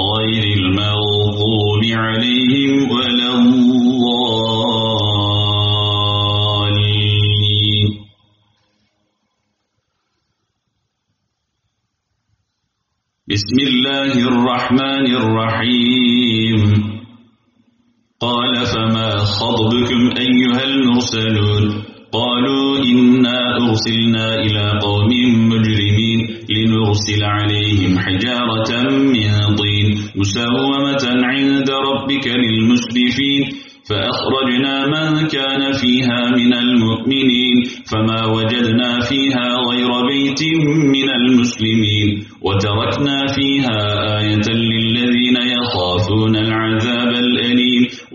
غير المغضوب عليهم ولا الضالين. بسم الله الرحمن الرحيم. قال فما خطبكم أيها المرسلون؟ قالوا إنا أرسلنا إلى قوم مجرمين لنرسل عليهم حجارة من طين مسومة عند ربك للمسرفين فأخرجنا من كان فيها من المؤمنين فما وجدنا فيها غير بيت من المسلمين. وتركنا فيها آية للذين يخافون العذاب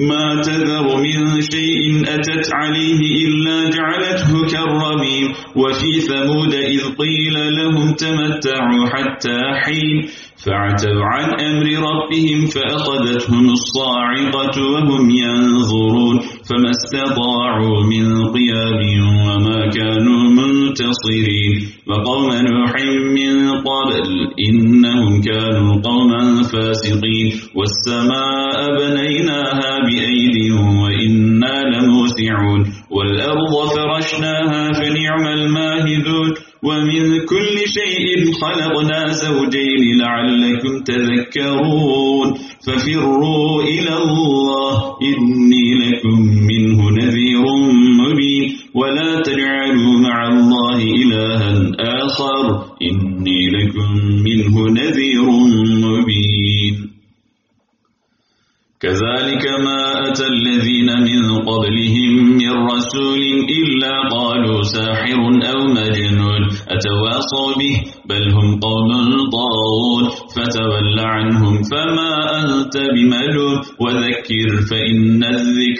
ما تذر من شيء أتت عليه إلا جعلته كالرميم. وفي ثمود إذ قيل لهم تمتعوا حتى حين فاعتوا عن أمر ربهم فأخذتهم الصاعقة وهم ينظرون. فما استطاعوا من قيام وما كانوا منتصرين. وقوم نوح من قبل إنهم كانوا قوما فاسقين. والسماء بنيناها بأيد وإنا لموسعون. والأرض فرشناها فنعم الماهدون. ومن كل شيء خلقنا زوجين لعلكم تذكرون. ففروا إلى الله إني لكم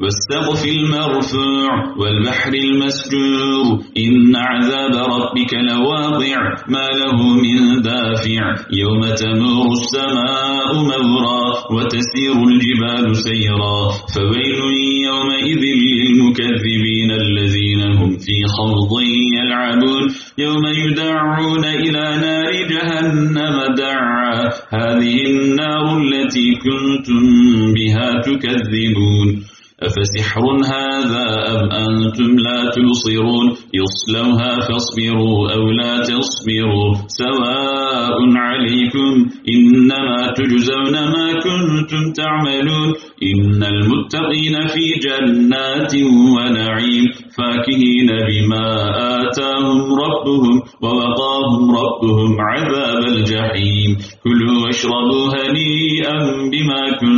والسقف المرفوع والبحر المسجور إن عذاب ربك لواقع ما له من دافع يوم تمور السماء مورا وتسير الجبال سيرا فويل يومئذ للمكذبين الذين هم في خوض يلعبون يوم يدعون إلى نار جهنم دعا هذه النار التي كنتم بها تكذبون أفسحر هذا أم أنتم لا تبصرون؟ يصلوها فاصبروا أو لا تصبروا. سواء عليكم إنما تجزون ما كنتم تعملون. إن المتقين في جنات ونعيم. فاكهين بما آتاهم ربهم ووقاهم ربهم عذاب الجحيم. كلوا واشربوا هنيئا بما كنتم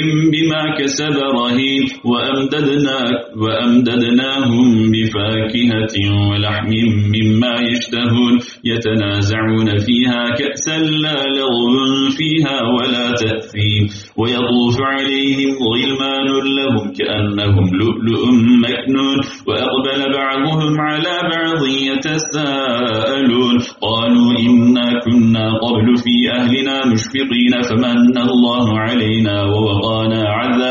كسب رهين. وأمددنا وأمددناهم بفاكهة ولحم مما يشتهون. يتنازعون فيها كأسا لا لغو فيها ولا تأثيم. ويطوف عليهم غلمان لهم كأنهم لؤلؤ مكنون. وأقبل بعضهم على بعض يتساءلون. قالوا إنا كنا قبل في أهلنا مشفقين. فمن الله علينا ووقانا عذاب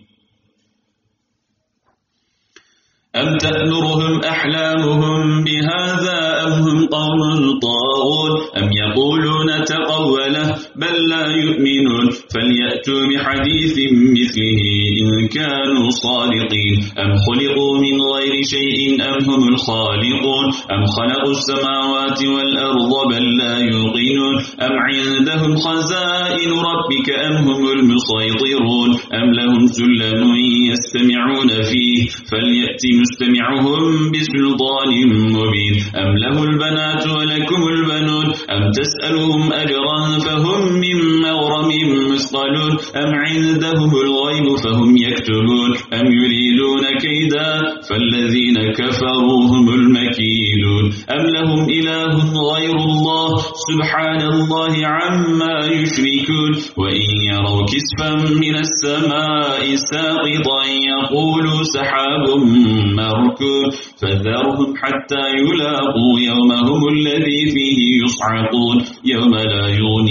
أم تأمرهم أحلامهم بهذا أم هم قوم طاغون أم يقولون تقوله بل لا يؤمنون فليأتوا بحديث مثله إن كانوا صادقين. أم خلقوا من غير شيء أم هم الخالقون؟ أم خلقوا السماوات والأرض بل لا يوقنون؟ أم عندهم خزائن ربك أم هم المسيطرون؟ أم لهم سلم يستمعون فيه؟ فليأتي مستمعهم بسلطان مبين. أم له البنات ولكم البنون؟ أم تسألهم أجرا فهم من مغرم مثقلون؟ أم عندهم الغيب فهم يكتبون أم يريدون كيدا فالذين كفروا هم المكيدون؟ أم لهم إله غير الله سبحان الله عما يشركون؟ وإن يروا كسفا من السماء ساقطا يقولوا سحاب مركوب فذرهم حتى يلاقوا يومهم الذي فيه يصعقون. يوم لا يغني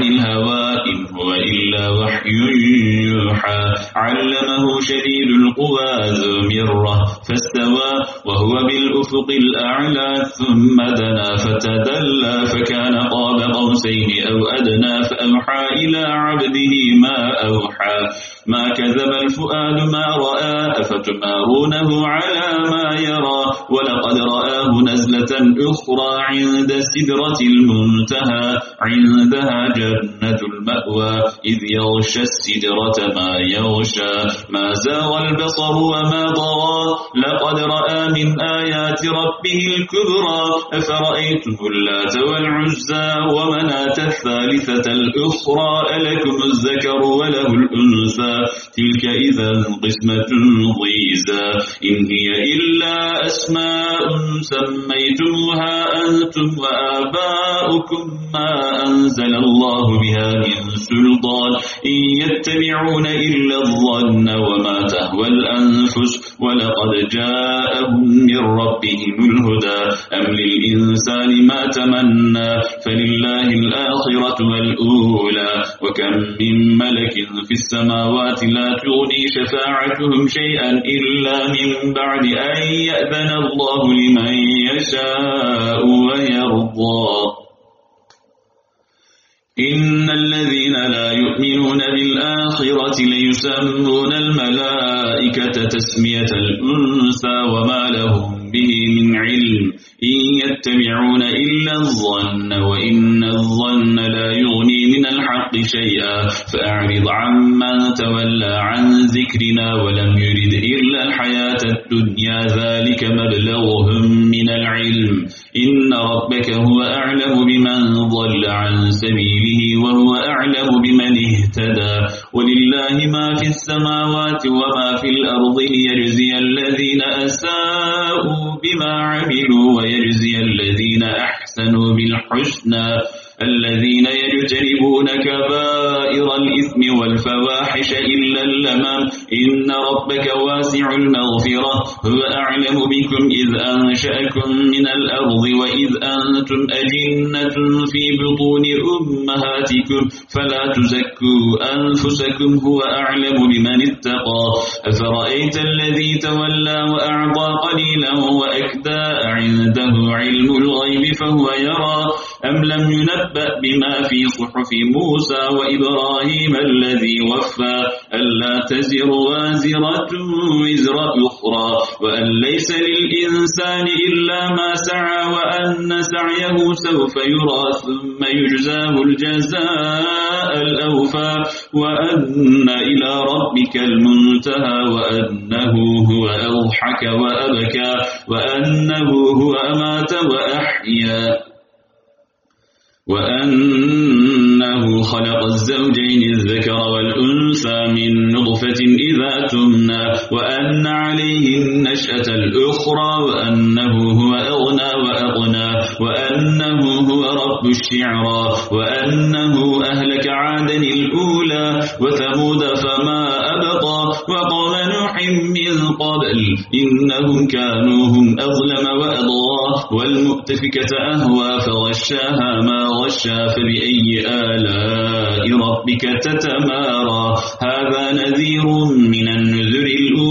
ينطق بالأفق الأعلى ثم دنا فتدلى فكان قاب قوسين أو أدنى فأوحى إلى عبده ما أوحى. ما كذب الفؤاد ما رأى أفتمارونه على ما يرى. ولقد رآه نزلة أخرى عند سدرة المنتهى. عندها جنة المأوى إذ يغشى السدرة ما يغشى. ما زاغ البصر وما ضغى لقد رأى من آيات ربه الكبرى أفرأيتم اللات والعزى ومناة الثالثة الأخرى ألكم الذكر وله الأنثى تلك إذا قسمة ضيزى إن هي إلا أسماء سميتموها أنتم وآباؤكم ما أنزل الله بها من سلطان إن يتبعون إلا الظن وما تهوى الأنفس ولقد جاءهم من ربهم الهدى. أم للإنسان ما تمنى فلله الآخرة والأولى. وكم من ملك في السماوات لا تغني شفاعتهم شيئا إلا من بعد أن يأذن الله لمن يشاء ويرضى. إن الذين لا يؤمنون بالآخرة ليسمون الملائكة تسمية الأنثى وما لهم به من علم. إن يتبعون إلا الظن وإن الظن لا يغني من الحق شيئا فأعرض عمن تولى عن ذكرنا ولم يرد إلا الحياة الدنيا ذلك مبلغهم من العلم. إن ربك هو أعلم بمن ضل عن سبيله وهو أعلم بمن اهتدى. ولله ما في السماوات وما في الأرض ليجزي الذين أساءوا بما عملوا ويجزي الذين أحسنوا بالحسنى الذين يجتنبون كبائر الإثم والفواحش إلا اللمام إن ربك واسع المغفرة. هو أعلم بكم إذ أنشأ أنشأكم من الأرض وإذ أنتم أجنة في بطون أمهاتكم. فلا تزكوا أنفسكم هو أعلم بمن اتقى. أفرأيت الذي تولى وأعطى قليلا وأكدى. عنده علم الغيب فهو يرى. أم لم ينبأ بما في صحف موسى وإبراهيم الذي وفى ألا تزر وازرة وزر أخرى وأن ليس للإنسان إلا ما سعى وأن سعيه سوف يرى ثم يجزاه الجزاء الأوفى وأن إلى ربك المنتهى وأنه هو أضحك وأبكى وأنه هو أمات وأحيا. وأنه خلق الزوجين الذكر والأنثى من نطفة إذا تمنى وأن عليه النشأة الأخرى وأنه هو أغنى وأغنى وأنه هو رب الشعرى وأنه أهلك عادا الأولى وثمود فما أبقى وقال من قبل إنهم كانوا هم أظلم وأضغى والمؤتفكة أهوى فغشاها ما غشى فبأي آلاء ربك تتمارى. هذا نذير من النذر الأولى.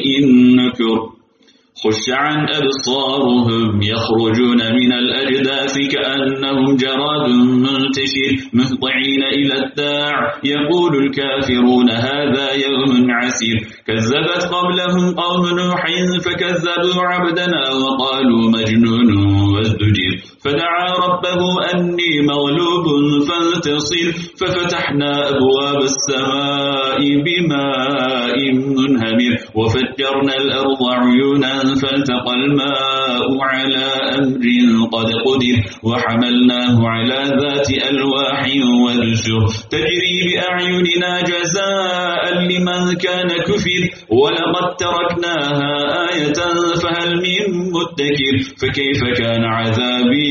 نكر خش عن أبصارهم يخرجون من الأجداث كأنهم جراد منتشر مهطعين إلى الداع. يقول الكافرون هذا يوم عسير. كذبت قبلهم قوم نوح فكذبوا عبدنا وقالوا مجنون وازدجر. فدعا ربه أني مغلوب فانتصر ففتحنا أبواب السماء بماء منهمر وفجرنا الأرض عيونا فالتقى الماء على أمر قد قدر وحملناه على ذات ألواح ودسر تجري بأعيننا جزاء لمن كان كفر ولقد تركناها آية فهل من مدكر؟ فكيف كان عذابي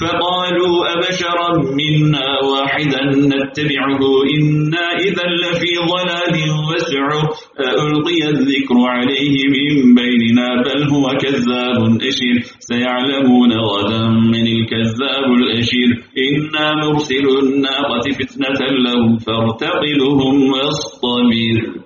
فقالوا أبشرا منا واحدا نتبعه إنا إذا لفي ضلال وسعر ألقي الذكر عليه من بيننا بل هو كذاب أشير سيعلمون غدا من الكذاب الأشير إنا مرسل الناقة فتنة لهم فارتقلهم واصطبر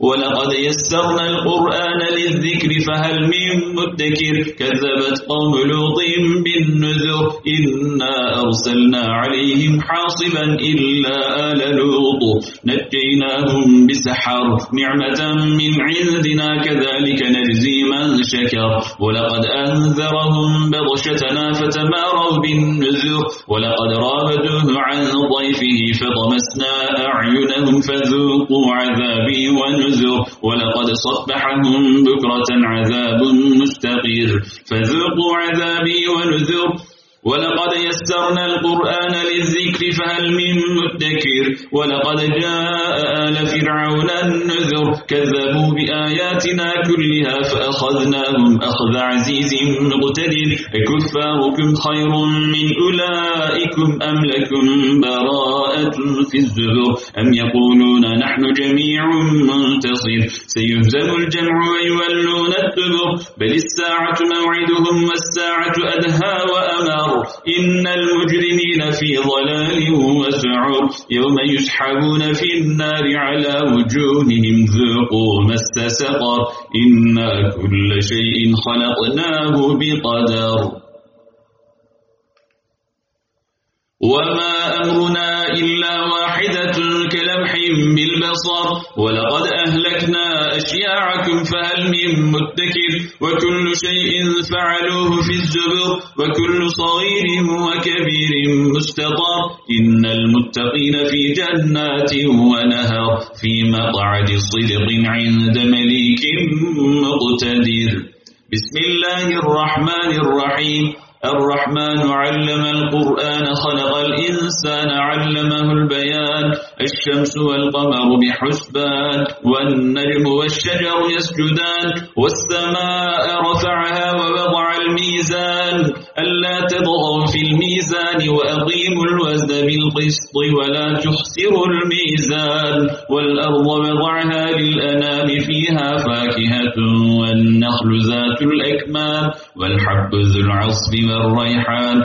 ولقد يسرنا القرآن للذكر فهل من مدكر؟ كذبت قوم لوط بالنذر إنا أرسلنا عليهم حاصبا إلا آل لوط. نجيناهم بسحر نعمة من عندنا كذلك نجزي من شكر. ولقد أنذرهم بطشتنا فتماروا بالنذر. ولقد رابدوه عن ضيفه فطمسنا أعينهم فذوقوا عذابي ونذر. النذر ولقد صبحهم بكرة عذاب مستقير فذوقوا عذابي ونذر ولقد يسرنا القرآن للذكر فهل من مدكر؟ ولقد جاء آل فرعون النذر كذبوا بآياتنا كلها فأخذناهم أخذ عزيز مقتدر. أكفاركم خير من أولئكم أم لكم براءة في الزبر؟ أم يقولون نحن جميع منتصر؟ سيهزم الجمع ويولون الدبر. بل الساعة موعدهم والساعة أدهى وأمر إن المجرمين في ضلال وسعر. يوم يسحبون في النار على وجوههم ذوقوا مس سقر إنا كل شيء خلقناه بقدر. وما أمرنا إلا كلمح بالبصر ولقد أهلكنا أشياعكم فهل من مدكر؟ وكل شيء فعلوه في الزبر وكل صغير وكبير مستطر. إن المتقين في جنات ونهر في مقعد صدق عند مليك مقتدر. بسم الله الرحمن الرحيم. الرحمن علم القرآن خلق الإنسان علمه البيان. الشمس والقمر بحسبان والنجم والشجر يسجدان والسماء رفعها ووضع الميزان. ألا تضغوا في الميزان وأقيموا الوزن بالقسط ولا تخسروا الميزان. والأرض وضعها للأنام فيها فاكهة والنخل ذات الأكمام. والحب ذو العصف والريحان.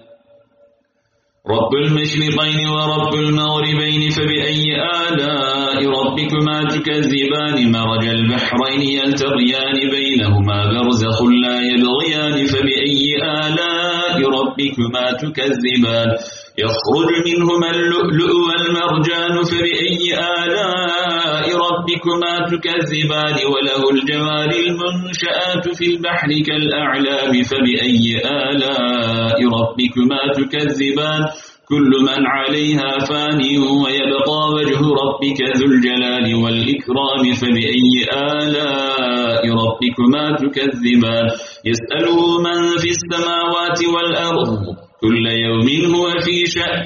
رب المشرقين ورب المغربين فبأي آلاء ربكما تكذبان؟ مرج البحرين يلتقيان بينهما برزخ لا يبغيان فبأي آلاء ربكما تكذبان؟ يخرج منهما اللؤلؤ والمرجان فبأي آلاء ربكما تكذبان وله الجوار المنشآت في البحر كالأعلام فبأي آلاء ربكما تكذبان؟ كل من عليها فاني ويبقى وجه ربك ذو الجلال والإكرام فبأي آلاء ربكما تكذبان؟ يسأله من في السماوات والأرض كل يوم هو في شأن.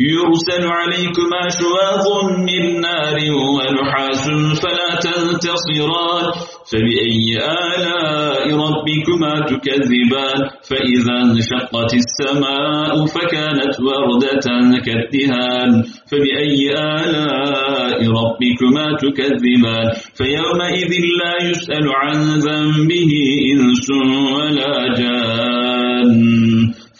يرسل عليكما شواظ من نار ونحاس فلا تنتصران فبأي آلاء ربكما تكذبان فإذا انشقت السماء فكانت وردة كالدهان فبأي آلاء ربكما تكذبان فيومئذ لا يسأل عن ذنبه إنس ولا جان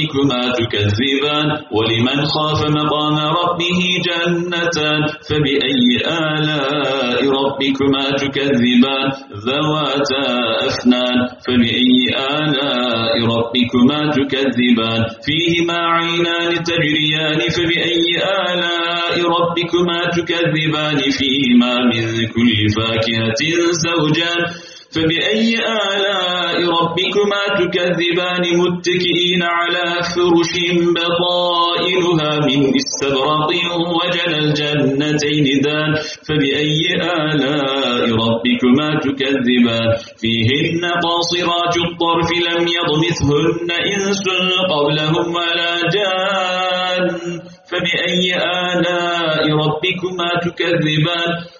ربكما تكذبان ولمن خاف مقام ربه جنتان فبأي آلاء ربكما تكذبان ذواتا أفنان فبأي آلاء ربكما تكذبان فيهما عينان تجريان فبأي آلاء ربكما تكذبان فيهما من كل فاكهة زوجان فبأي آلاء ربكما تكذبان متكئين على فرش بطائنها من استبرق وجل الجنتين دان. فبأي آلاء ربكما تكذبان؟ فيهن قاصرات الطرف لم يضمثهن إنس قبلهم ولا جان. فبأي آلاء ربكما تكذبان؟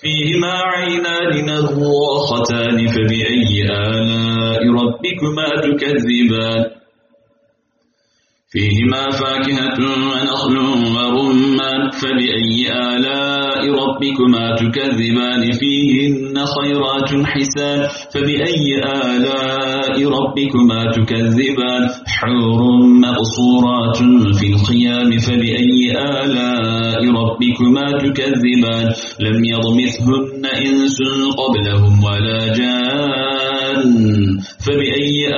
فيهما عينان نضاختان فبأي آلاء ربكما تكذبان؟ فيهما فاكهة ونخل ورمان فبأي آلاء ربكما تكذبان؟ فيهن خيرات حسان فبأي آلاء ربكما تكذبان؟ حور مقصورات في الخيام فبأي آلاء ربكما تكذبان؟ لم يضمثهن إنس قبلهم ولا جان فبأي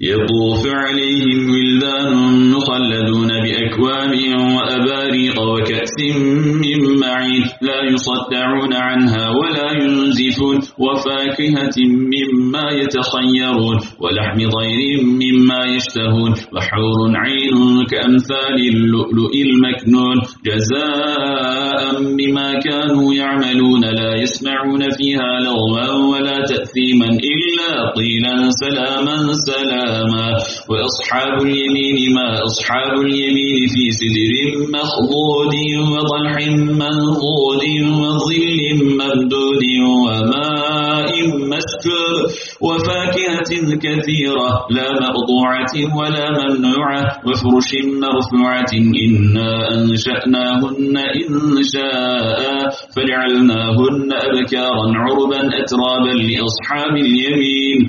يطوف عليهم ولدان مخلدون بأكواب وأباريق وكأس من معين لا يصدعون عنها ولا ينزفون. وفاكهة مما يتخيرون. ولحم طير مما يشتهون. وحور عين كأمثال اللؤلؤ المكنون. جزاء بما كانوا يعملون. لا يسمعون فيها لغوا ولا تأثيما إلا قيلا سلاما سلاما. وأصحاب اليمين ما أصحاب اليمين في سدر مخضود وطلح منضود وظل ممدود وماء مسكوب وفاكهة كثيرة لا مقطوعة ولا ممنوعة وفرش مرفوعة إنا أنشأناهن إن شاء فجعلناهن أبكارا عربا أترابا لأصحاب اليمين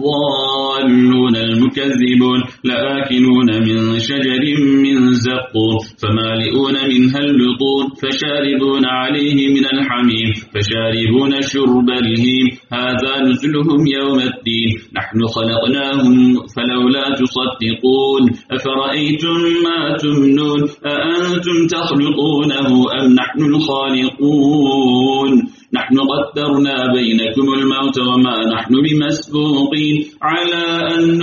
الضالون المكذبون لآكلون من شجر من زقون فمالئون منها اللطون فشاربون عليه من الحميم فشاربون شرب الهيم. هذا نزلهم يوم الدين. نحن خلقناهم فلولا تصدقون. أفرأيتم ما تمنون؟ أأنتم تخلقونه أم نحن الخالقون؟ نحن قدرنا بينكم الموت وما نحن بمسبوقين على أن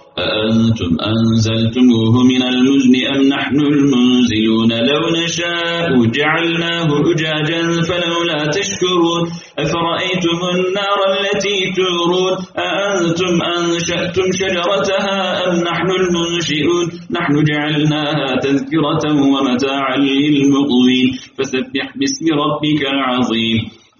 أأنتم أنزلتموه من المزن أم نحن المنزلون؟ لو نشاء جعلناه أجاجا فلولا تشكرون. أفرأيتم النار التي تورون؟ أأنتم أنشأتم شجرتها أم نحن المنشئون؟ نحن جعلناها تذكرة ومتاعا للمقوين. فسبح باسم ربك العظيم.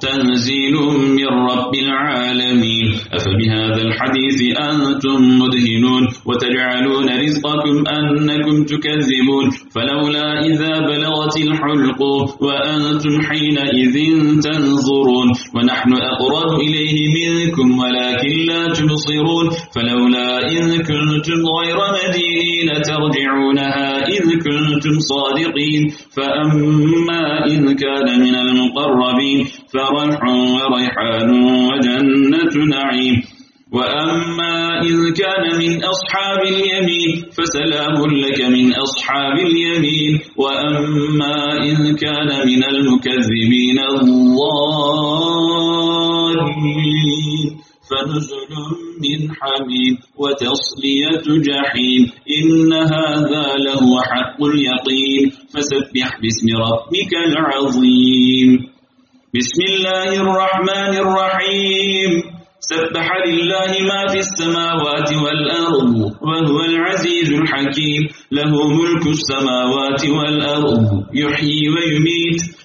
تنزيل من رب العالمين. أفبهذا الحديث أنتم مدهنون وتجعلون رزقكم أنكم تكذبون. فلولا إذا بلغت الحلق وأنتم حينئذ تنظرون. ونحن أقرب إليه منكم ولكن لا تبصرون. فلولا إذ كنتم غير مدينين ترجعونها إذ كنتم صادقين. فأما إذ كان من المقربين فرح وريحان وجنة نعيم. وأما إذ كان من أصحاب اليمين فسلام لك من أصحاب اليمين. وأما إذ كان من المكذبين الضالين فنزل من حميم وتصلية جحيم. إن هذا لهو حق اليقين. فسبح باسم ربك العظيم. بسم الله الرحمن الرحيم. سبح لله ما في السماوات والأرض وهو العزيز الحكيم. له ملك السماوات والأرض يحيي ويميت.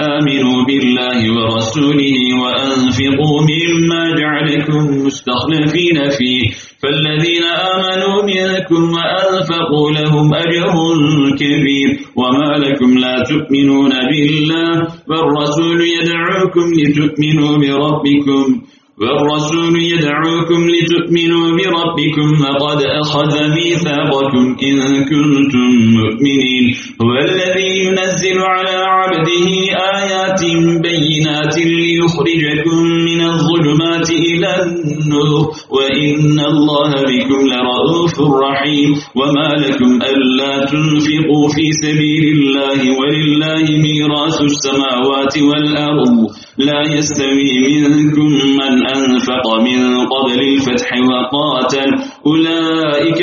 آمنوا بالله ورسوله وأنفقوا مما جعلكم مستخلفين فيه. فالذين آمنوا منكم وأنفقوا لهم أجر كبير. وما لكم لا تؤمنون بالله والرسول يدعوكم لتؤمنوا بربكم. والرسول يدعوكم لتؤمنوا بربكم وقد أخذ ميثاقكم إن كنتم مؤمنين. هو الذي ينزل على آيات بينات ليخرجكم من الظلمات إلى النور وإن الله بكم لرؤوف رحيم وما لكم ألا تنفقوا في سبيل الله ولله ميراث السماوات والأرض لا يستوي منكم من أنفق من قبل الفتح وقاتل أولئك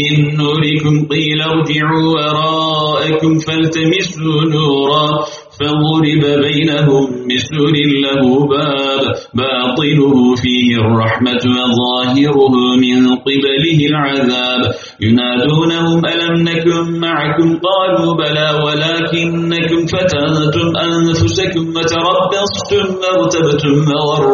من نوركم قيل ارجعوا وراءكم فالتمسوا نورا فضرب بينهم بسور له باب باطنه فيه الرحمة وظاهره من قبله العذاب ينادونهم ألم نكن معكم قالوا بلى ولكنكم فتنتم أنفسكم وتربصتم وارتبتم وغرتكم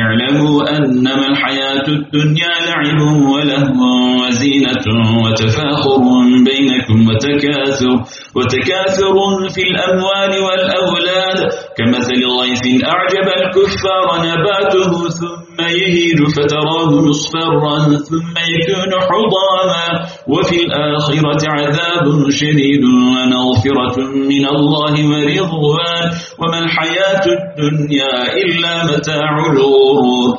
اعلموا أنما الحياة الدنيا لعب ولهو. وتفاخر بينكم وتكاثر وتكاثر في الأموال والأولاد. كمثل غيث أعجب الكفار نباته ثم يهيج فتراه مصفرا ثم يكون حضاما وفي الآخرة عذاب شديد ومغفرة من الله ورضوان. وما الحياة الدنيا إلا متاع الغرور.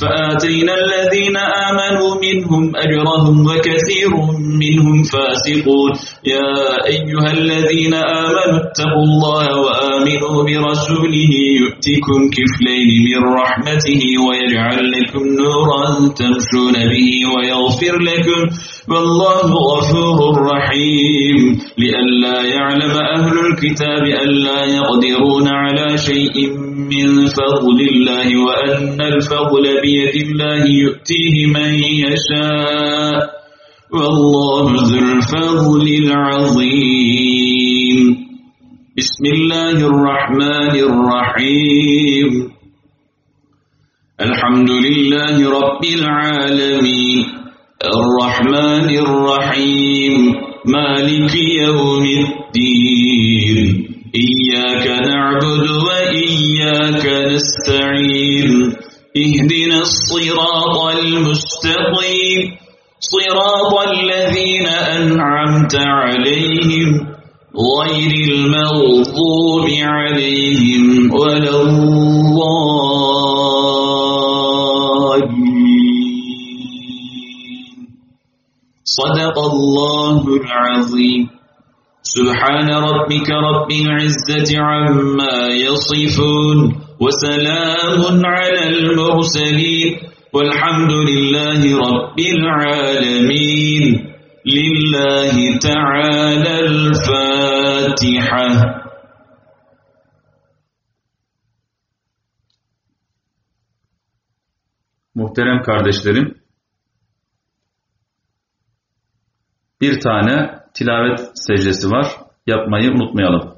فآتينا الذين آمنوا منهم أجرهم وكثير منهم فاسقون. يا أيها الذين آمنوا اتقوا الله وآمنوا برسوله يؤتكم كفلين من رحمته ويجعل لكم نورا تمشون به ويغفر لكم. والله غفور رحيم. لئلا يعلم أهل الكتاب ألا يقدرون على شيء من فضل الله وأن الفضل بيد الله يؤتيه من يشاء. والله ذو الفضل العظيم. بسم الله الرحمن الرحيم. الحمد لله رب العالمين. الرحمن الرحيم. مالك يوم الدين. إياك نعبد وإياك نستعين. اهدنا رب العزة عما يصفون وسلام على المرسلين والحمد لله رب العالمين لله تعالى الفاتحة Muhterem kardeşlerim, bir tane tilavet secdesi var. Yapmayı unutmayalım.